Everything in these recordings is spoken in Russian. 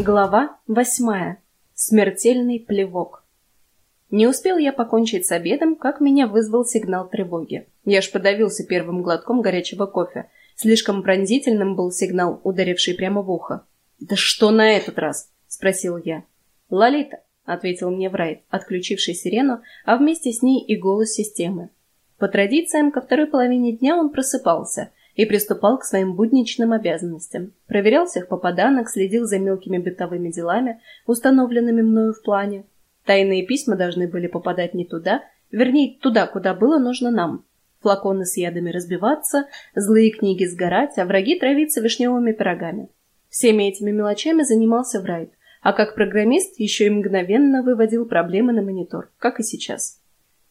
Глава восьмая. Смертельный плевок. Не успел я покончить с обедом, как меня вызвал сигнал тревоги. Я аж подавился первым глотком горячего кофе. Слишком пронзительным был сигнал, ударивший прямо в ухо. «Да что на этот раз?» — спросил я. «Лолита», — ответил мне Врайт, отключивший сирену, а вместе с ней и голос системы. По традициям, ко второй половине дня он просыпался — и приступал к своим будничным обязанностям. Проверял всех попаданок, следил за мелкими бытовыми делами, установленными мною в плане. Тайные письма должны были попадать не туда, вернее, туда, куда было нужно нам. Флаконы с ядами разбиваться, злые книги сгорать, а враги травиться вишневыми пирогами. Всеми этими мелочами занимался Врайт, а как программист еще и мгновенно выводил проблемы на монитор, как и сейчас.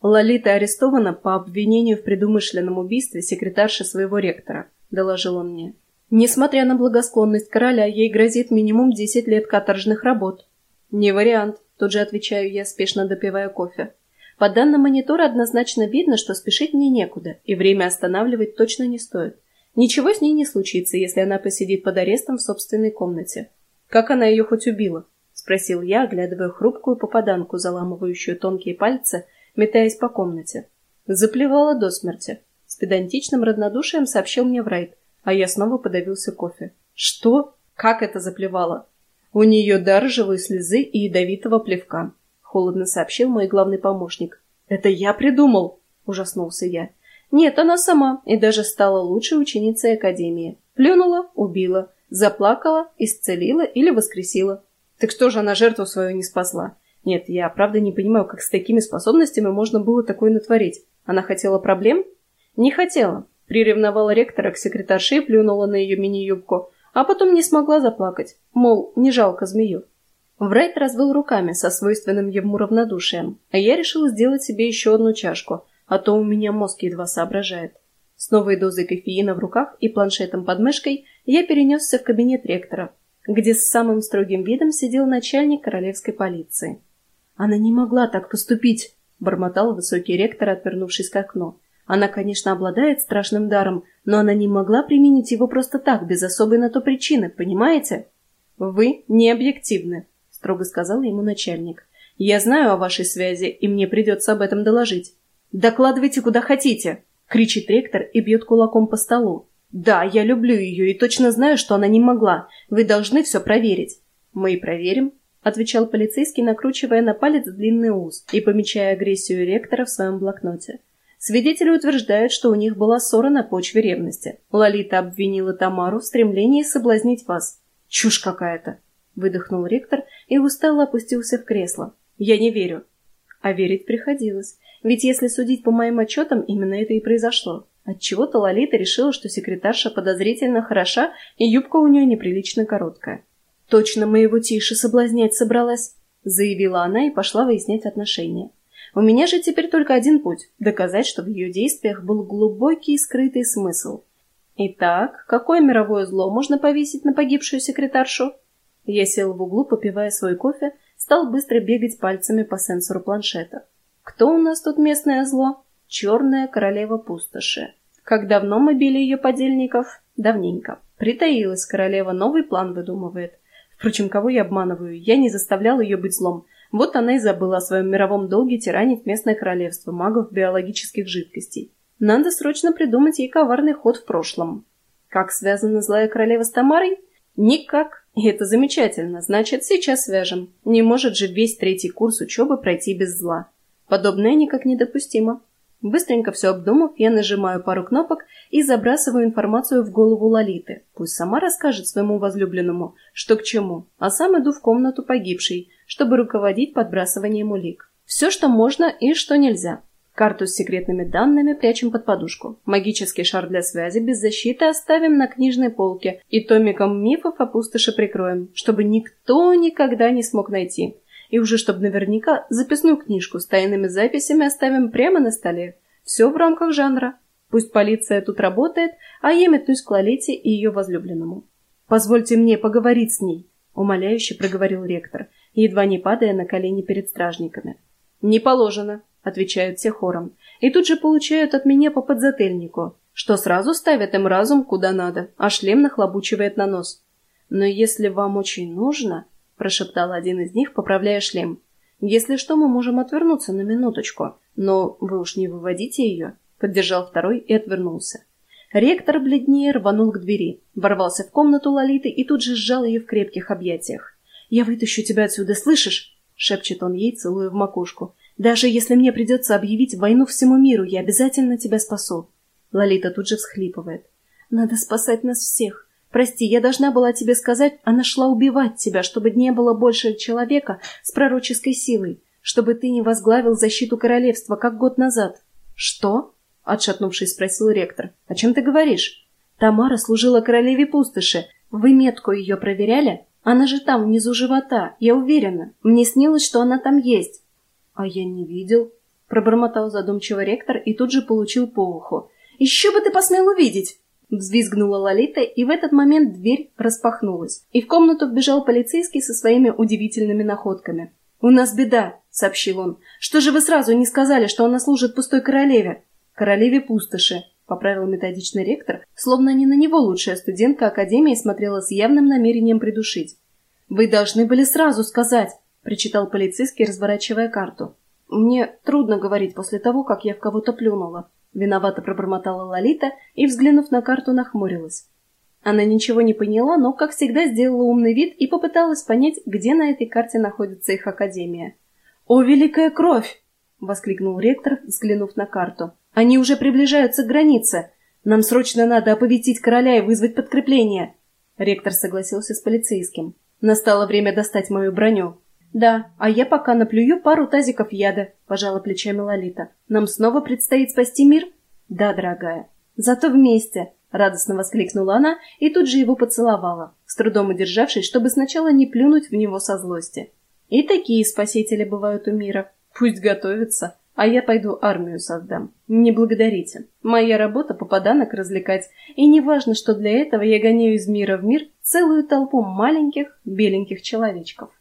Лолита арестована по обвинению в предумышленном убийстве секретарши своего ректора, доложил он мне. Несмотря на благосклонность короля, ей грозит минимум 10 лет каторжных работ. Не вариант, тут же отвечаю я, спешно допивая кофе. По данным монитора однозначно видно, что спешить мне некуда, и время останавливать точно не стоит. Ничего с ней не случится, если она посидит под арестом в собственной комнате. Как она ее хоть убила? Спросил я, оглядывая хрупкую попаданку, заламывающую тонкие пальцы метаясь по комнате. Заплевала до смерти. С педантичным равнодушием сообщил мне Врайт, а я снова подавился кофе. Что? Как это заплевала? У нее дар живой слезы и ядовитого плевка, холодно сообщил мой главный помощник. Это я придумал, ужаснулся я. Нет, она сама, и даже стала лучшей ученицей Академии. Плюнула, убила, заплакала, исцелила или воскресила. Так что же она жертву свою не спасла? Нет, я правда не понимаю, как с такими способностями можно было такое натворить. Она хотела проблем? Не хотела. Приревновала ректора к секретарше и плюнула на ее мини-юбку, а потом не смогла заплакать. Мол, не жалко змею. Врайт развел руками со свойственным ему равнодушием, а я решила сделать себе еще одну чашку, а то у меня мозг едва соображает. С новой дозой кофеина в руках и планшетом под мышкой я перенесся в кабинет ректора, где с самым строгим видом сидел начальник королевской полиции. Она не могла так поступить, бормотал высокий ректор, отвернувшись к окну. Она, конечно, обладает страшным даром, но она не могла применить его просто так, без особой на то причины, понимаете? Вы не объективны, строго сказал ему начальник. Я знаю о вашей связи, и мне придется об этом доложить. Докладывайте куда хотите, кричит ректор и бьет кулаком по столу. Да, я люблю ее и точно знаю, что она не могла. Вы должны все проверить. Мы и проверим, отвечал полицейский, накручивая на палец длинный ус и помечая агрессию ректора в своем блокноте. Свидетели утверждают, что у них была ссора на почве ревности. Лолита обвинила Тамару в стремлении соблазнить вас. «Чушь какая-то!» — выдохнул ректор и устало опустился в кресло. «Я не верю». А верить приходилось. Ведь если судить по моим отчетам, именно это и произошло. Отчего-то Лолита решила, что секретарша подозрительно хороша, и юбка у нее неприлично короткая. «Точно моего тише соблазнять собралась», — заявила она и пошла выяснять отношения. «У меня же теперь только один путь — доказать, что в ее действиях был глубокий и скрытый смысл. Итак, какое мировое зло можно повесить на погибшую секретаршу?» Я сел в углу, попивая свой кофе, стал быстро бегать пальцами по сенсору планшета. «Кто у нас тут местное зло?» «Черная королева пустоши». Как давно мы били ее подельников? Давненько. Притаилась королева, новый план выдумывает. Впрочем, кого я обманываю? Я не заставлял ее быть злом. Вот она и забыла о своем мировом долге тиранить местное королевство магов биологических жидкостей. Надо срочно придумать ей коварный ход в прошлом. Как связана злая королева с Тамарой? Никак. И это замечательно. Значит, сейчас свяжем. Не может же весь третий курс учебы пройти без зла. Подобное никак недопустимо. Быстренько все обдумав, я нажимаю пару кнопок и забрасываю информацию в голову Лолиты. Пусть сама расскажет своему возлюбленному, что к чему, а сам иду в комнату погибшей, чтобы руководить подбрасыванием улик. Все, что можно и что нельзя. Карту с секретными данными прячем под подушку. Магический шар для связи без защиты оставим на книжной полке и томиком мифов о пустоши прикроем, чтобы никто никогда не смог найти. И уже чтобы наверняка записную книжку с тайными записями оставим прямо на столе. Все в рамках жанра. Пусть полиция тут работает, а я метнусь к Лолите и ее возлюбленному. «Позвольте мне поговорить с ней», — умоляюще проговорил ректор, едва не падая на колени перед стражниками. «Не положено», — отвечают все хором, и тут же получают от меня по подзатыльнику, что сразу ставят им разум куда надо, а шлем нахлобучивает на нос. «Но если вам очень нужно...» прошептал один из них, поправляя шлем. «Если что, мы можем отвернуться на минуточку, но вы уж не выводите ее», — поддержал второй и отвернулся. Ректор бледнее рванул к двери, ворвался в комнату Лолиты и тут же сжал ее в крепких объятиях. «Я вытащу тебя отсюда, слышишь?» — шепчет он ей, целуя в макушку. «Даже если мне придется объявить войну всему миру, я обязательно тебя спасу». Лолита тут же всхлипывает. «Надо спасать нас всех. Прости, я должна была тебе сказать, она шла убивать тебя, чтобы не было больше человека с пророческой силой, чтобы ты не возглавил защиту королевства, как год назад». «Что?» — отшатнувшись, спросил ректор. «О чем ты говоришь?» «Тамара служила королеве пустоши. Вы метку ее проверяли? Она же там, внизу живота, я уверена. Мне снилось, что она там есть». «А я не видел», — пробормотал задумчиво ректор и тут же получил по уху. «Еще бы ты посмел увидеть!» Взвизгнула Лолита, и в этот момент дверь распахнулась, и в комнату вбежал полицейский со своими удивительными находками. «У нас беда», — сообщил он. «Что же вы сразу не сказали, что она служит пустой королеве?» «Королеве пустоши», — поправил методичный ректор, словно не на него лучшая студентка Академии смотрела с явным намерением придушить. «Вы должны были сразу сказать», — причитал полицейский, разворачивая карту. «Мне трудно говорить после того, как я в кого-то плюнула», Виновато пробормотала Лолита и, взглянув на карту, нахмурилась. Она ничего не поняла, но, как всегда, сделала умный вид и попыталась понять, где на этой карте находится их академия. «О, великая кровь!» — воскликнул ректор, взглянув на карту. «Они уже приближаются к границе. Нам срочно надо оповестить короля и вызвать подкрепление». Ректор согласился с полицейским. «Настало время достать мою броню». «Да, а я пока наплюю пару тазиков яда», — пожала плечами Лолита. «Нам снова предстоит спасти мир?» «Да, дорогая. Зато вместе», — радостно воскликнула она и тут же его поцеловала, с трудом удержавшись, чтобы сначала не плюнуть в него со злости. «И такие спасители бывают у мира. Пусть готовятся, а я пойду армию создам. Не благодарите. Моя работа — попаданок развлекать, и не важно, что для этого я гоняю из мира в мир целую толпу маленьких беленьких человечков».